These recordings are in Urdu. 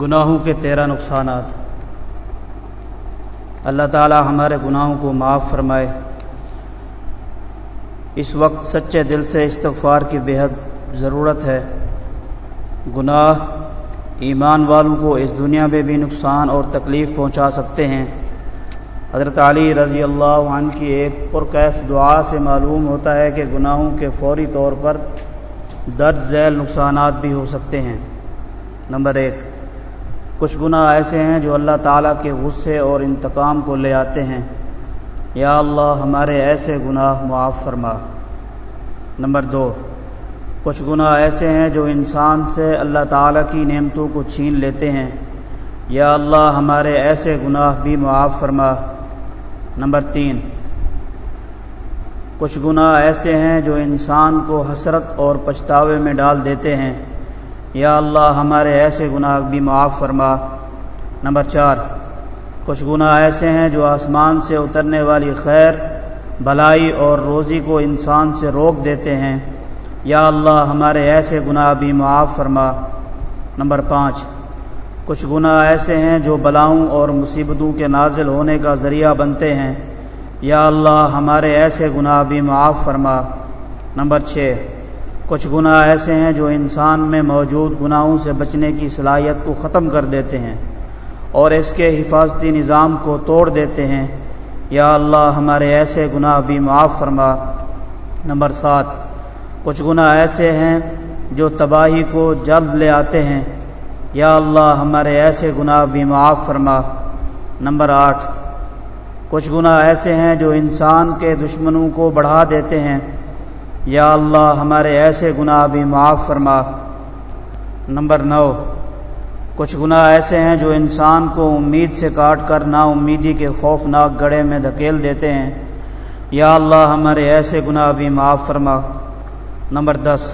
گناہوں کے تیرہ نقصانات۔ اللہ تعالی ہمارے گناہوں کو معاف فرمائے۔ اس وقت سچے دل سے استغفار کی بےحد ضرورت ہے۔ گناہ ایمان والوں کو اس دنیا میں بھی نقصان اور تکلیف پہنچا سکتے ہیں۔ حضرت علی رضی اللہ عنہ کی ایک پرکیف دعا سے معلوم ہوتا ہے کہ گناہوں کے فوری طور پر درد ذیل نقصانات بھی ہو سکتے ہیں۔ نمبر ایک۔ کچھ گناہ ایسے ہیں جو اللہ تعالیٰ کے غصے اور انتقام کو لے آتے ہیں۔ یا اللہ، ہمارے ایسے گناہ معاف فرما۔ نمبر دو، کچھ گناہ ایسے ہیں جو انسان سے اللہ تعالیٰ کی نعمتوں کو چھین لیتے ہیں۔ یا اللہ، ہمارے ایسے گناہ بھی معاف فرما۔ نمبر تین، کچھ گناہ ایسے ہیں جو انسان کو حسرت اور پچھتاوے میں ڈال دیتے ہیں۔ یا اللہ ہمارے ایسے گناہ بھی معاف فرما۔ نمبر چار، کچھ گناہ ایسے ہیں جو آسمان سے اترنے والی خیر، بھلائی اور روزی کو انسان سے روک دیتے ہیں۔ یا اللہ ہمارے ایسے گناہ بھی معاف فرما۔ نمبر پانچ، کچھ گناہ ایسے ہیں جو بلاؤں اور مصیبتوں کے نازل ہونے کا ذریعہ بنتے ہیں۔ یا اللہ ہمارے ایسے گناہ بھی معاف فرما۔ نمبر چھ کچھ گناہ ایسے ہیں جو انسان میں موجود گناہوں سے بچنے کی صلاحیت کو ختم کر دیتے ہیں اور اس کے حفاظتی نظام کو توڑ دیتے ہیں۔ یا اللہ، ہمارے ایسے گناہ بھی معاف فرما۔ نمبر سات، کچھ گناہ ایسے ہیں جو تباہی کو جلد لے آتے ہیں۔ یا اللہ، ہمارے ایسے گناہ بھی معاف فرما۔ نمبر آٹھ، کچھ گناہ ایسے ہیں جو انسان کے دشمنوں کو بڑھا دیتے ہیں۔ یا اللہ ہمارے ایسے گناہ بھی معاف فرما۔ نمبر نو، کچھ گناہ ایسے ہیں جو انسان کو امید سے کاٹ کر نا امیدی کے خوفناک گڑے میں دھکیل دیتے ہیں۔ یا اللہ ہمارے ایسے گناہ بھی معاف فرما۔ نمبر دس،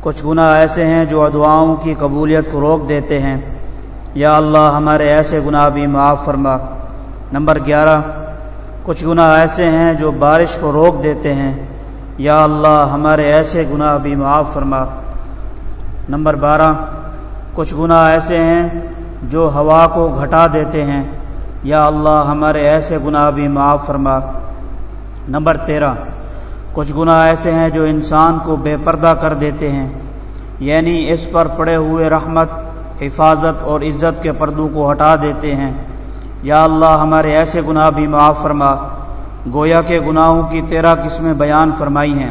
کچھ گناہ ایسے ہیں جو ادعاؤں کی قبولیت کو روک دیتے ہیں۔ یا اللہ ہمارے ایسے گناہ بھی معاف فرما۔ نمبر گیارہ، کچھ گناہ ایسے ہیں جو بارش کو روک دیتے ہیں۔ یا اللہ ہمارے ایسے گناہ بھی معاف فرما۔ نمبر بارہ، کچھ گناہ ایسے ہیں جو ہوا کو گھٹا دیتے ہیں۔ یا اللہ ہمارے ایسے گناہ بھی معاف فرما۔ نمبر تیرہ، کچھ گناہ ایسے ہیں جو انسان کو بے پردہ کر دیتے ہیں۔ یعنی اس پر پڑے ہوئے رحمت، حفاظت اور عزت کے پردوں کو ہٹا دیتے ہیں۔ یا اللہ ہمارے ایسے گناہ بھی معاف فرما۔ گویا کے گناہوں کی تیرہ قسمیں بیان فرمائی ہیں۔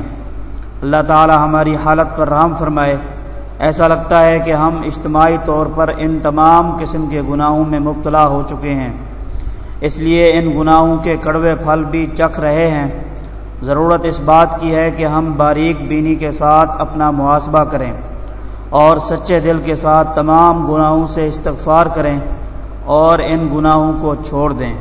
اللہ تعالی ہماری حالت پر رحم فرمائے۔ ایسا لگتا ہے کہ ہم اجتماعی طور پر ان تمام قسم کے گناہوں میں مبتلا ہو چکے ہیں۔ اس لیے ان گناہوں کے کڑوے پھل بھی چکھ رہے ہیں۔ ضرورت اس بات کی ہے کہ ہم باریک بینی کے ساتھ اپنا محاسبہ کریں اور سچے دل کے ساتھ تمام گناہوں سے استغفار کریں اور ان گناہوں کو چھوڑ دیں۔